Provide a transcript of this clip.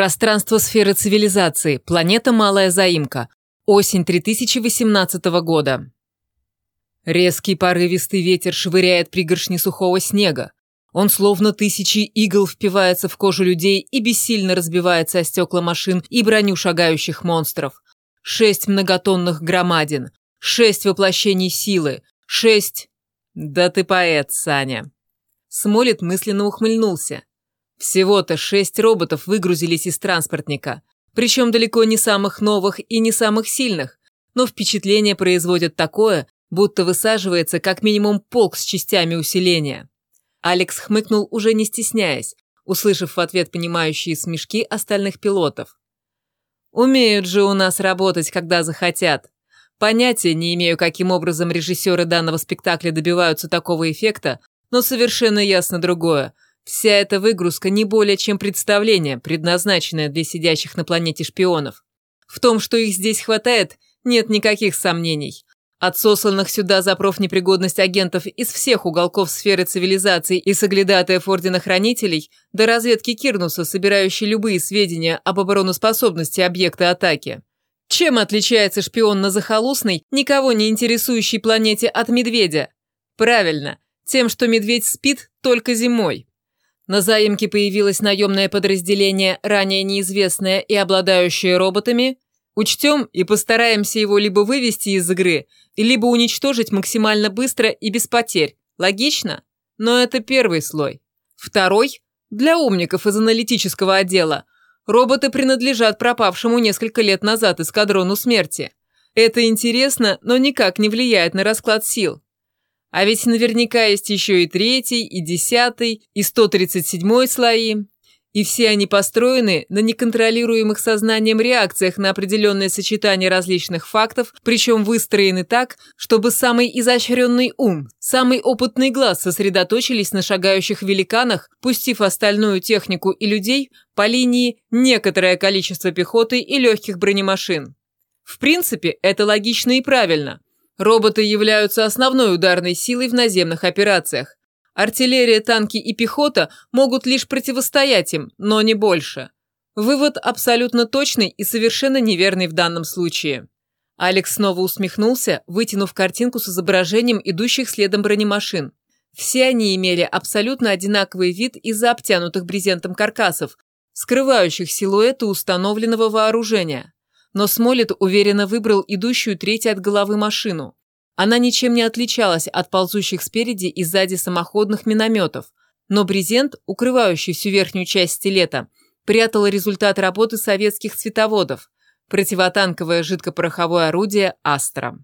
Пространство сферы цивилизации. Планета Малая Заимка. Осень 3018 года. Резкий порывистый ветер швыряет пригоршни сухого снега. Он словно тысячи игл впивается в кожу людей и бессильно разбивается о стекла машин и броню шагающих монстров. Шесть многотонных громадин. Шесть воплощений силы. Шесть... Да ты поэт, Саня. Смолет мысленно ухмыльнулся. Всего-то шесть роботов выгрузились из транспортника, причем далеко не самых новых и не самых сильных, но впечатление производят такое, будто высаживается как минимум полк с частями усиления. Алекс хмыкнул, уже не стесняясь, услышав в ответ понимающие смешки остальных пилотов. «Умеют же у нас работать, когда захотят. Понятия не имею, каким образом режиссеры данного спектакля добиваются такого эффекта, но совершенно ясно другое – Вся эта выгрузка не более чем представление, предназначенное для сидящих на планете шпионов. В том, что их здесь хватает, нет никаких сомнений. От сосланных сюда за профнепригодность агентов из всех уголков сферы цивилизации и соглядатаев Ордена Хранителей до разведки Кирнуса, собирающей любые сведения об обороноспособности объекта атаки. Чем отличается шпион на захолустной, никого не интересующей планете от медведя? Правильно, тем, что медведь спит только зимой. На заимке появилось наемное подразделение, ранее неизвестное и обладающее роботами. Учтем и постараемся его либо вывести из игры, либо уничтожить максимально быстро и без потерь. Логично? Но это первый слой. Второй – для умников из аналитического отдела. Роботы принадлежат пропавшему несколько лет назад эскадрону смерти. Это интересно, но никак не влияет на расклад сил. А ведь наверняка есть еще и третий, и десятый, и сто тридцать седьмой слои. И все они построены на неконтролируемых сознанием реакциях на определенное сочетание различных фактов, причем выстроены так, чтобы самый изощренный ум, самый опытный глаз сосредоточились на шагающих великанах, пустив остальную технику и людей по линии некоторое количество пехоты и легких бронемашин. В принципе, это логично и правильно – Роботы являются основной ударной силой в наземных операциях. Артиллерия, танки и пехота могут лишь противостоять им, но не больше. Вывод абсолютно точный и совершенно неверный в данном случае. Алекс снова усмехнулся, вытянув картинку с изображением идущих следом бронемашин. Все они имели абсолютно одинаковый вид из-за обтянутых брезентом каркасов, скрывающих силуэты установленного вооружения но Смолет уверенно выбрал идущую треть от головы машину. Она ничем не отличалась от ползущих спереди и сзади самоходных минометов, но брезент, укрывающий всю верхнюю часть стилета, прятал результат работы советских цветоводов – противотанковое жидкопороховое орудие «Астра».